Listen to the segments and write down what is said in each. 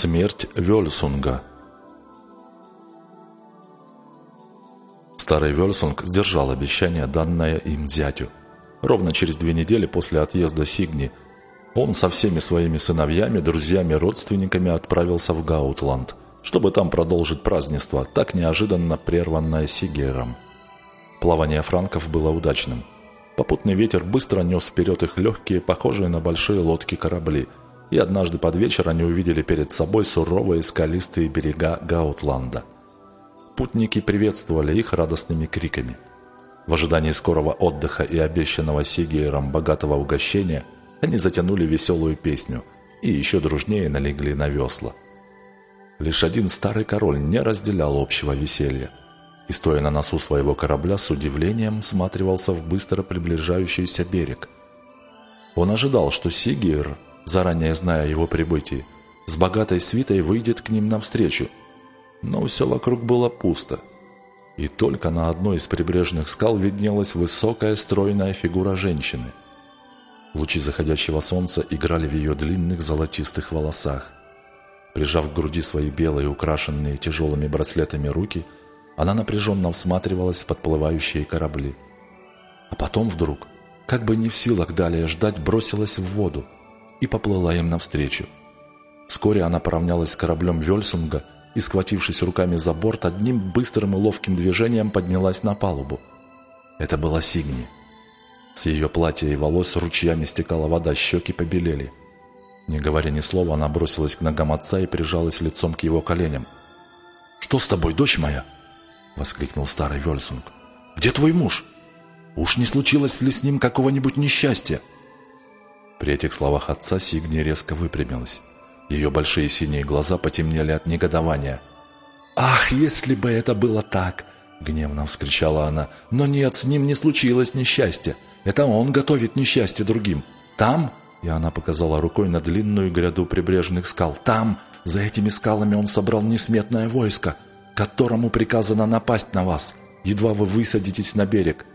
Смерть Вельсунга Старый Вельсунг сдержал обещание, данное им зятю. Ровно через две недели после отъезда Сигни он со всеми своими сыновьями, друзьями, родственниками отправился в Гаутланд, чтобы там продолжить празднество, так неожиданно прерванное Сигером. Плавание франков было удачным. Попутный ветер быстро нес вперед их легкие, похожие на большие лодки корабли – и однажды под вечер они увидели перед собой суровые скалистые берега Гаутланда. Путники приветствовали их радостными криками. В ожидании скорого отдыха и обещанного Сигейром богатого угощения они затянули веселую песню и еще дружнее налегли на весла. Лишь один старый король не разделял общего веселья и, стоя на носу своего корабля, с удивлением всматривался в быстро приближающийся берег. Он ожидал, что Сигейр заранее зная его прибытии, с богатой свитой выйдет к ним навстречу. Но все вокруг было пусто. И только на одной из прибрежных скал виднелась высокая стройная фигура женщины. Лучи заходящего солнца играли в ее длинных золотистых волосах. Прижав к груди свои белые, украшенные тяжелыми браслетами руки, она напряженно всматривалась в подплывающие корабли. А потом вдруг, как бы не в силах далее ждать, бросилась в воду – и поплыла им навстречу. Вскоре она поравнялась с кораблем Вельсунга и, схватившись руками за борт, одним быстрым и ловким движением поднялась на палубу. Это была Сигни. С ее платья и волос ручьями стекала вода, щеки побелели. Не говоря ни слова, она бросилась к ногам отца и прижалась лицом к его коленям. «Что с тобой, дочь моя?» — воскликнул старый Вельсунг. «Где твой муж? Уж не случилось ли с ним какого-нибудь несчастья?» При этих словах отца Сигни резко выпрямилась. Ее большие синие глаза потемнели от негодования. «Ах, если бы это было так!» — гневно вскричала она. «Но нет, с ним не случилось несчастья. Это он готовит несчастье другим. Там...» — и она показала рукой на длинную гряду прибрежных скал. «Там, за этими скалами он собрал несметное войско, которому приказано напасть на вас, едва вы высадитесь на берег.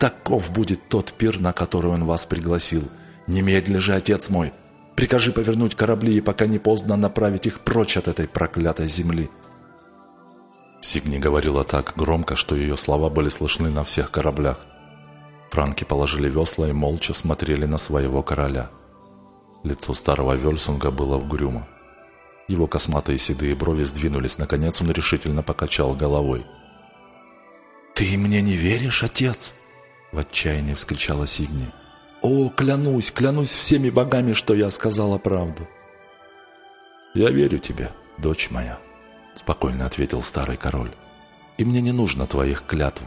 Таков будет тот пир, на который он вас пригласил». «Немедли же, отец мой! Прикажи повернуть корабли и пока не поздно направить их прочь от этой проклятой земли!» Сигни говорила так громко, что ее слова были слышны на всех кораблях. Франки положили весла и молча смотрели на своего короля. Лицо старого Вельсунга было угрюмо. Его косматые седые брови сдвинулись, наконец он решительно покачал головой. «Ты мне не веришь, отец?» — в отчаянии вскричала Сигни. «О, клянусь, клянусь всеми богами, что я сказала правду!» «Я верю тебе, дочь моя», — спокойно ответил старый король. «И мне не нужно твоих клятв.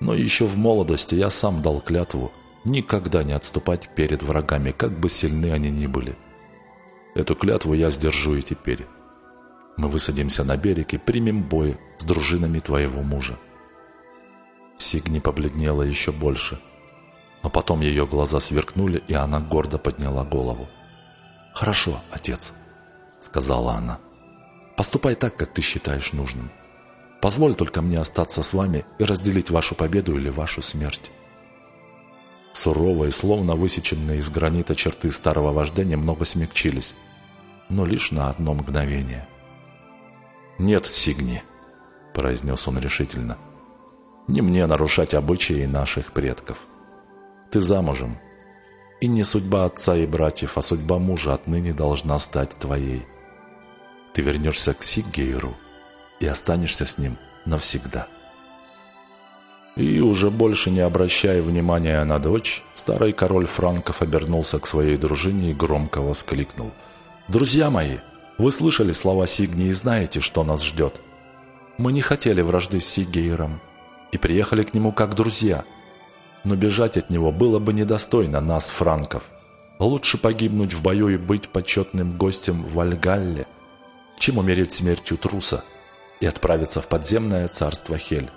Но еще в молодости я сам дал клятву никогда не отступать перед врагами, как бы сильны они ни были. Эту клятву я сдержу и теперь. Мы высадимся на берег и примем бой с дружинами твоего мужа». Сигни побледнела еще больше — но потом ее глаза сверкнули, и она гордо подняла голову. «Хорошо, отец», — сказала она. «Поступай так, как ты считаешь нужным. Позволь только мне остаться с вами и разделить вашу победу или вашу смерть». Суровые, словно высеченные из гранита черты старого вождя немного смягчились, но лишь на одно мгновение. «Нет, Сигни», — произнес он решительно, — «не мне нарушать обычаи наших предков». Ты замужем. И не судьба отца и братьев, а судьба мужа отныне должна стать твоей. Ты вернешься к Сиггейру и останешься с ним навсегда. И уже больше не обращая внимания на дочь, старый король франков обернулся к своей дружине и громко воскликнул. «Друзья мои, вы слышали слова Сигни и знаете, что нас ждет. Мы не хотели вражды с Сигейром и приехали к нему как друзья – но бежать от него было бы недостойно нас, франков. Лучше погибнуть в бою и быть почетным гостем в Альгалле, чем умереть смертью труса и отправиться в подземное царство Хель.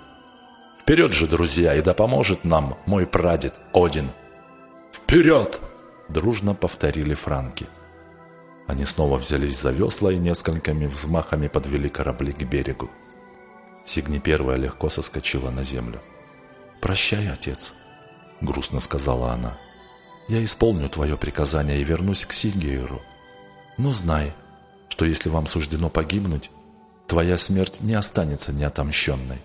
Вперед же, друзья, и да поможет нам мой прадед Один. Вперед! Дружно повторили франки. Они снова взялись за весла и несколькими взмахами подвели корабли к берегу. Сигни первая легко соскочила на землю. «Прощай, отец», — грустно сказала она. «Я исполню твое приказание и вернусь к Сигейру. Но знай, что если вам суждено погибнуть, твоя смерть не останется неотомщенной.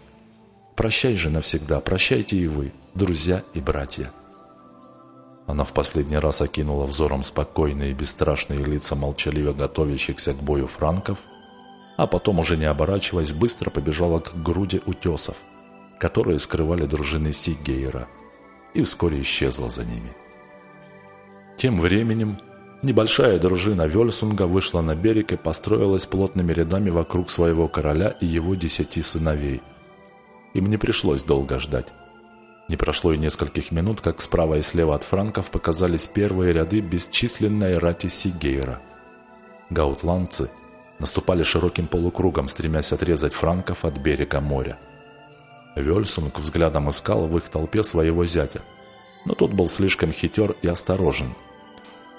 Прощай же навсегда, прощайте и вы, друзья и братья». Она в последний раз окинула взором спокойные и бесстрашные лица молчаливо готовящихся к бою франков, а потом, уже не оборачиваясь, быстро побежала к груди утесов, которые скрывали дружины Сигейра, и вскоре исчезла за ними. Тем временем небольшая дружина Вельсунга вышла на берег и построилась плотными рядами вокруг своего короля и его десяти сыновей. Им не пришлось долго ждать. Не прошло и нескольких минут, как справа и слева от франков показались первые ряды бесчисленной рати Сигейра. Гаутландцы наступали широким полукругом, стремясь отрезать франков от берега моря. Вельсунг взглядом искал в их толпе своего зятя, но тот был слишком хитер и осторожен –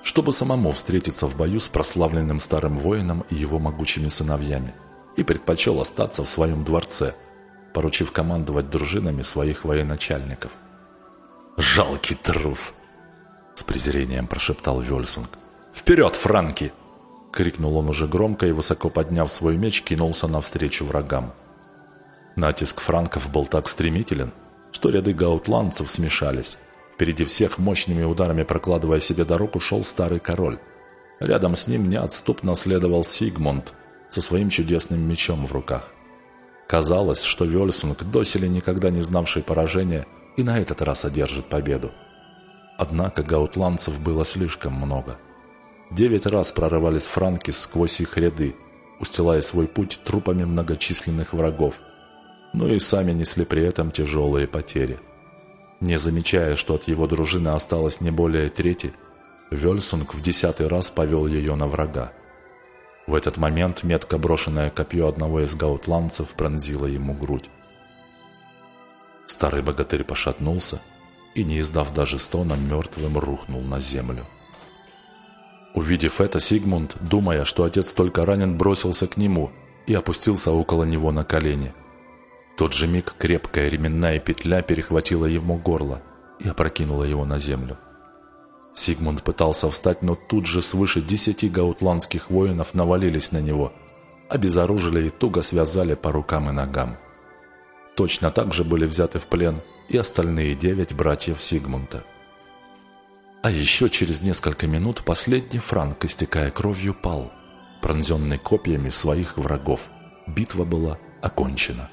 чтобы самому встретиться в бою с прославленным старым воином и его могучими сыновьями, и предпочел остаться в своем дворце, поручив командовать дружинами своих военачальников. «Жалкий трус!» — с презрением прошептал Вельсунг. «Вперед, франки!» — крикнул он уже громко и, высоко подняв свой меч, кинулся навстречу врагам. Натиск франков был так стремителен, что ряды гаутландцев смешались, Впереди всех мощными ударами прокладывая себе дорогу шел старый король. Рядом с ним неотступно следовал Сигмунд со своим чудесным мечом в руках. Казалось, что Вельсунг, доселе никогда не знавший поражения, и на этот раз одержит победу. Однако гаутландцев было слишком много. Девять раз прорывались франки сквозь их ряды, устилая свой путь трупами многочисленных врагов, но и сами несли при этом тяжелые потери – не замечая, что от его дружины осталось не более трети, Вельсунг в десятый раз повел ее на врага. В этот момент метко брошенное копье одного из гаутландцев пронзило ему грудь. Старый богатырь пошатнулся и, не издав даже стона, мертвым рухнул на землю. Увидев это, Сигмунд, думая, что отец только ранен, бросился к нему и опустился около него на колени – тот же миг крепкая ременная петля перехватила ему горло и опрокинула его на землю. Сигмунд пытался встать, но тут же свыше десяти гаутландских воинов навалились на него, обезоружили и туго связали по рукам и ногам. Точно так же были взяты в плен и остальные девять братьев Сигмунда. А еще через несколько минут последний франк, истекая кровью, пал, пронзенный копьями своих врагов. Битва была окончена.